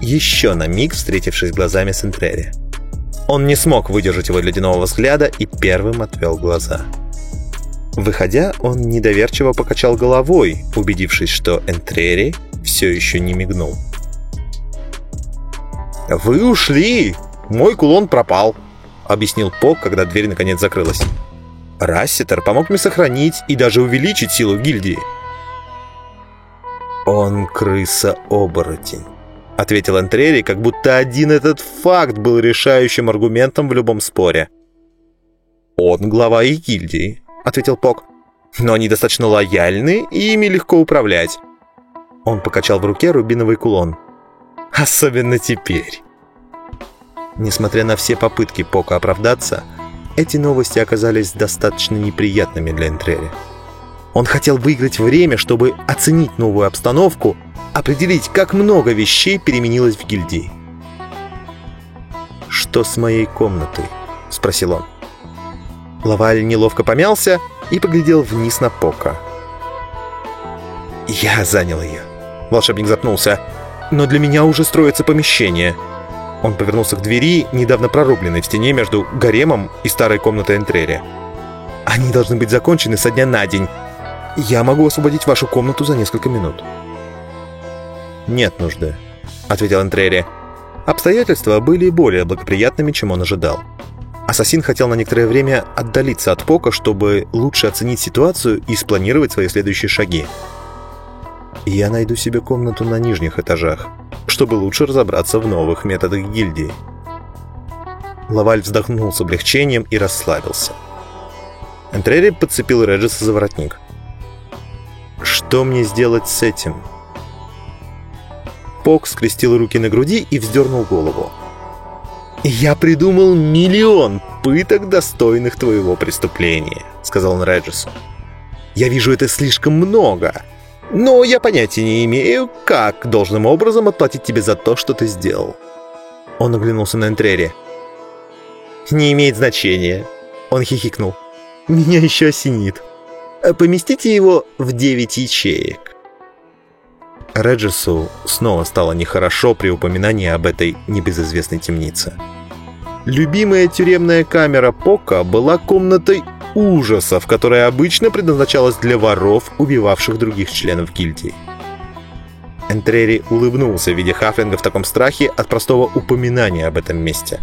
S1: еще на миг встретившись глазами с Энтрери. Он не смог выдержать его ледяного взгляда и первым отвел глаза. Выходя, он недоверчиво покачал головой, убедившись, что Энтрери все еще не мигнул. «Вы ушли! Мой кулон пропал!» — объяснил Пок, когда дверь наконец закрылась. «Рассетер помог мне сохранить и даже увеличить силу гильдии». «Он крыса-оборотень», — ответил Энтрери, как будто один этот факт был решающим аргументом в любом споре. «Он глава и гильдии», — ответил Пок. «Но они достаточно лояльны, и ими легко управлять». Он покачал в руке рубиновый кулон. Особенно теперь. Несмотря на все попытки Пока оправдаться, эти новости оказались достаточно неприятными для Энтрери. Он хотел выиграть время, чтобы оценить новую обстановку, определить, как много вещей переменилось в гильдии. «Что с моей комнатой?» — спросил он. Лаваль неловко помялся и поглядел вниз на Пока. «Я занял ее». Волшебник запнулся но для меня уже строится помещение». Он повернулся к двери, недавно прорубленной в стене между гаремом и старой комнатой Энтрери. «Они должны быть закончены со дня на день. Я могу освободить вашу комнату за несколько минут». «Нет нужды», — ответил Энтрери. Обстоятельства были более благоприятными, чем он ожидал. Ассасин хотел на некоторое время отдалиться от Пока, чтобы лучше оценить ситуацию и спланировать свои следующие шаги я найду себе комнату на нижних этажах, чтобы лучше разобраться в новых методах гильдии. Лаваль вздохнул с облегчением и расслабился. Энтрери подцепил Реджиса за воротник. «Что мне сделать с этим?» Пок скрестил руки на груди и вздернул голову. «Я придумал миллион пыток, достойных твоего преступления», — сказал он Реджису. «Я вижу это слишком много, но я понятия не имею, как должным образом отплатить тебе за то, что ты сделал». Он оглянулся на Энтрери. «Не имеет значения», — он хихикнул. «Меня еще осенит. Поместите его в девять ячеек». Реджесу снова стало нехорошо при упоминании об этой небезызвестной темнице. Любимая тюремная камера Пока была комнатой ужасов, которая обычно предназначалась для воров, убивавших других членов гильдии. Энтрери улыбнулся, видя Хафлинга в таком страхе от простого упоминания об этом месте.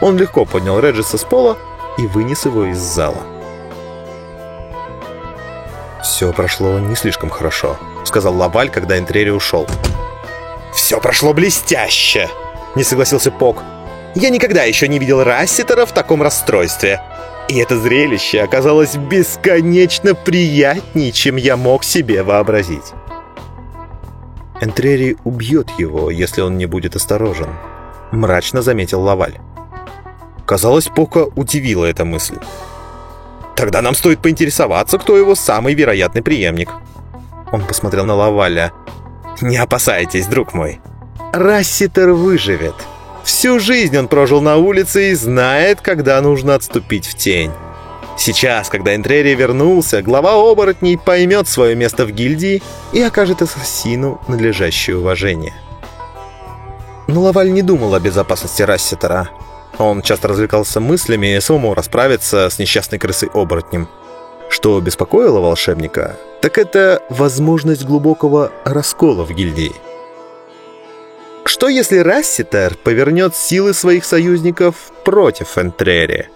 S1: Он легко поднял Реджиса с пола и вынес его из зала. «Все прошло не слишком хорошо», — сказал Лаваль, когда Энтрери ушел.
S3: «Все прошло блестяще!» — не согласился Пок. «Я никогда еще не видел Расситера в таком расстройстве. И это зрелище оказалось бесконечно приятнее, чем я мог себе вообразить».
S1: Энтрери убьет его, если он не будет осторожен», — мрачно заметил Лаваль. Казалось, Пока удивила эта мысль.
S3: «Тогда нам стоит поинтересоваться, кто его самый вероятный преемник».
S1: Он посмотрел на Лаваля.
S3: «Не опасайтесь, друг мой. Расситер выживет. Всю жизнь он прожил на улице и знает, когда нужно отступить в тень. Сейчас, когда Энтрери вернулся, глава оборотней поймет свое место в гильдии и окажет ассасину надлежащее уважение. Но Лаваль не думал о безопасности Рассетера. Он часто развлекался мыслями самому расправиться с несчастной крысой-оборотнем. Что беспокоило волшебника, так это возможность глубокого раскола в гильдии. Что если Рассетер повернет силы своих союзников против Энтрери?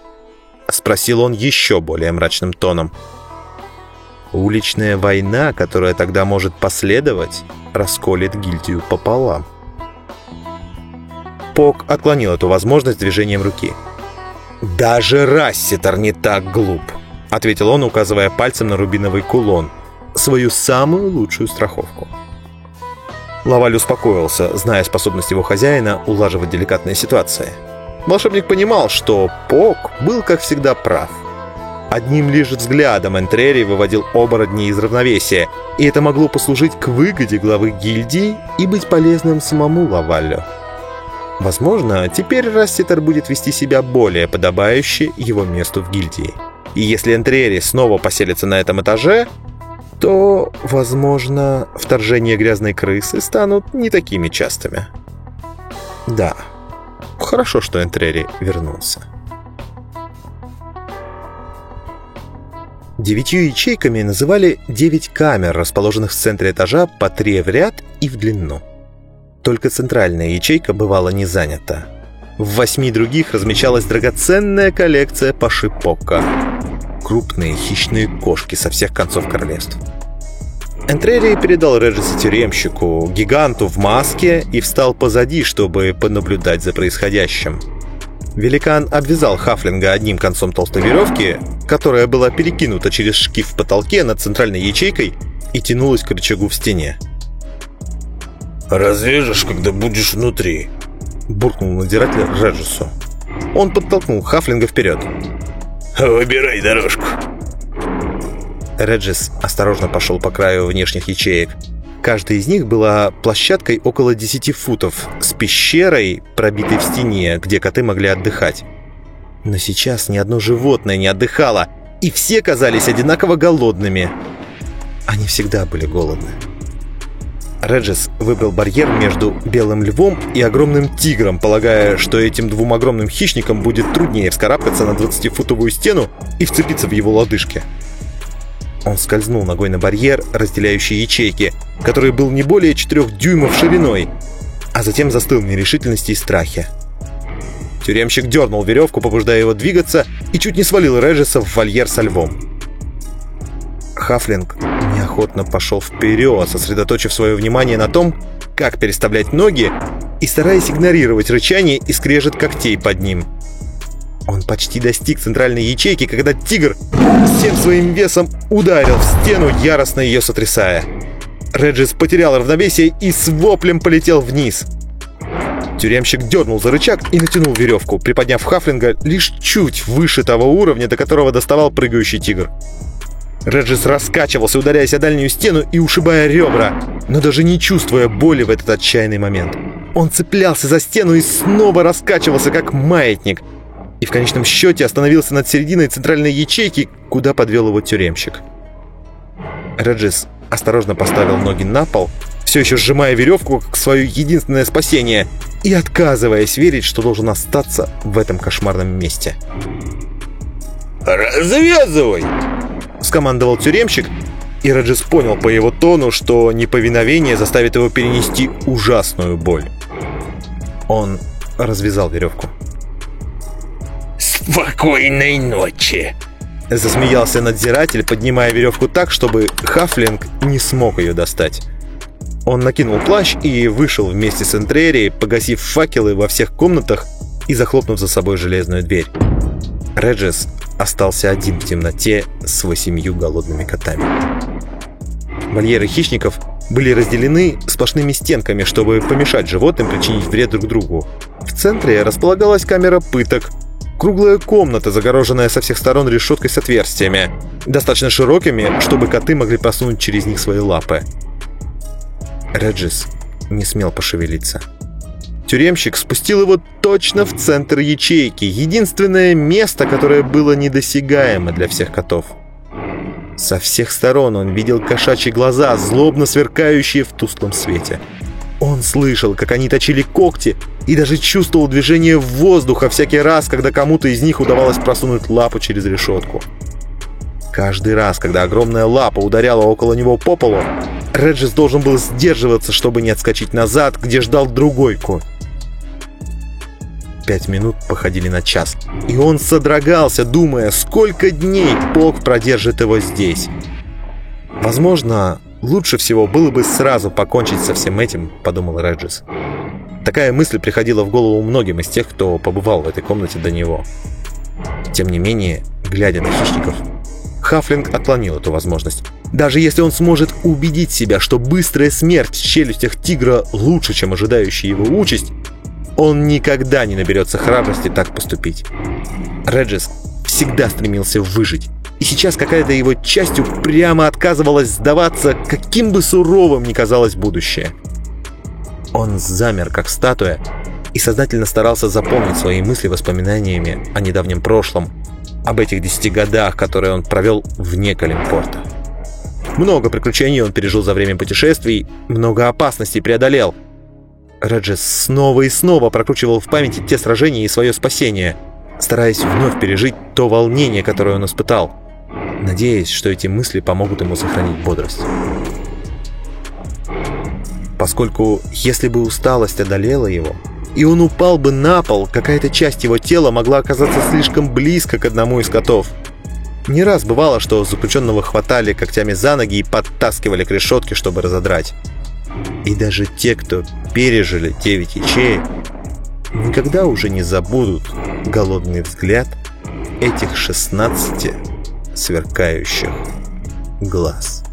S3: — спросил он еще более мрачным тоном. «Уличная война, которая тогда может последовать, расколет гильдию пополам». Пок отклонил эту возможность движением руки. «Даже Расситер не так глуп», — ответил он, указывая пальцем на рубиновый кулон, свою самую лучшую страховку. Лаваль успокоился, зная способность его хозяина улаживать деликатные ситуации. Волшебник понимал, что Пок был, как всегда, прав. Одним лишь взглядом Энтрери выводил оборотни из равновесия, и это могло послужить к выгоде главы гильдии и быть полезным самому Лаваллю. Возможно, теперь Расситер будет вести себя более подобающе его месту в гильдии. И если Энтрери снова поселится на этом этаже, то, возможно, вторжения грязной крысы станут не такими частыми. Да, Хорошо, что Энтрери вернулся. Девятью ячейками называли девять камер, расположенных в центре этажа по три в ряд и в длину. Только центральная ячейка бывала не занята. В восьми других размещалась драгоценная коллекция пашипока. Крупные хищные кошки со всех концов королевств. Энтрери передал Реджиса тюремщику, гиганту в маске, и встал позади, чтобы понаблюдать за происходящим. Великан обвязал Хафлинга одним концом толстой веревки, которая была перекинута через шкив в потолке над центральной ячейкой и тянулась к рычагу в стене.
S2: «Развяжешь, когда будешь внутри», —
S1: буркнул надзиратель Реджису. Он подтолкнул Хафлинга вперед.
S2: «Выбирай дорожку»,
S1: Реджис осторожно пошел по краю внешних ячеек. Каждая из них была площадкой около 10 футов, с пещерой, пробитой в стене, где коты могли отдыхать. Но сейчас ни одно животное не отдыхало, и все казались одинаково голодными. Они всегда были голодны. Реджис выбрал барьер между белым львом и огромным тигром, полагая, что этим двум огромным хищникам будет труднее вскарабкаться на 20-футовую стену и вцепиться в его лодыжки. Он скользнул ногой на барьер, разделяющий ячейки, который был не более четырех дюймов шириной, а затем застыл в нерешительности и страхе. Тюремщик дернул веревку, побуждая его двигаться, и чуть не свалил Реджеса в вольер со львом. Хафлинг неохотно пошел вперед, сосредоточив свое внимание на том, как переставлять ноги и стараясь игнорировать рычание и скрежет когтей под ним – он почти достиг центральной ячейки, когда тигр всем своим весом ударил в стену, яростно ее сотрясая. Реджис потерял равновесие и с воплем полетел вниз. Тюремщик дернул за рычаг и натянул веревку, приподняв Хафлинга лишь чуть выше того уровня, до которого доставал прыгающий тигр. Реджис раскачивался, ударяясь о дальнюю стену и ушибая ребра, но даже не чувствуя боли в этот отчаянный момент. Он цеплялся за стену и снова раскачивался, как маятник, и в конечном счете остановился над серединой центральной ячейки, куда подвел его тюремщик. Реджис осторожно поставил ноги на пол, все еще сжимая веревку как свое единственное спасение и отказываясь верить, что должен остаться в этом кошмарном месте.
S2: «Развязывай!»
S1: — скомандовал тюремщик, и Реджис понял по его тону, что неповиновение заставит его перенести ужасную боль. Он развязал веревку.
S2: Спокойной ночи!»
S3: Засмеялся надзиратель, поднимая веревку так, чтобы Хафлинг не смог ее достать. Он накинул плащ и вышел вместе с Энтрерией, погасив факелы во всех комнатах и захлопнув за собой железную дверь. Реджес остался один в темноте с восемью голодными котами. Вольеры хищников были разделены сплошными стенками, чтобы помешать животным причинить вред друг другу. В центре располагалась камера пыток, круглая комната, загороженная со всех сторон решеткой с отверстиями, достаточно широкими, чтобы коты могли просунуть через них свои лапы. Реджис не смел пошевелиться. Тюремщик спустил его точно в центр ячейки, единственное место, которое было недосягаемо для всех котов. Со всех сторон он видел кошачьи глаза, злобно сверкающие в тусклом свете. Он слышал, как они точили когти, и даже чувствовал движение воздуха всякий раз, когда кому-то из них удавалось просунуть лапу через решетку. Каждый раз, когда огромная лапа ударяла около него по полу, Реджис должен был сдерживаться, чтобы не отскочить назад, где ждал другой конь. Пять минут походили на час, и он содрогался, думая, сколько дней Пок продержит его здесь. Возможно, лучше всего было бы сразу покончить со всем этим, подумал Реджис. Такая мысль приходила в голову многим из тех, кто побывал в этой комнате до него. Тем не менее, глядя на хищников, Хафлинг отклонил эту возможность. Даже если он сможет убедить себя, что быстрая смерть в челюстях тигра лучше, чем ожидающая его участь, он никогда не наберется храбрости так поступить. Реджис всегда стремился выжить, и сейчас какая-то его часть упрямо отказывалась сдаваться, каким бы суровым ни казалось будущее. Он замер, как статуя, и сознательно старался заполнить свои мысли воспоминаниями о недавнем прошлом, об этих десяти годах, которые он провел вне Калимпорта. Много приключений он пережил за время путешествий, много опасностей преодолел. Реджес снова и снова прокручивал в памяти те сражения и свое спасение, стараясь вновь пережить то волнение, которое он испытал, надеясь, что эти мысли помогут ему сохранить бодрость. Поскольку если бы усталость одолела его, и он упал бы на пол, какая-то часть его тела могла оказаться слишком близко к одному из котов. Не раз бывало, что заключенного хватали когтями за ноги и подтаскивали к решетке, чтобы разодрать. И даже те, кто пережили девять ячеек, никогда уже не забудут голодный взгляд этих 16 сверкающих глаз.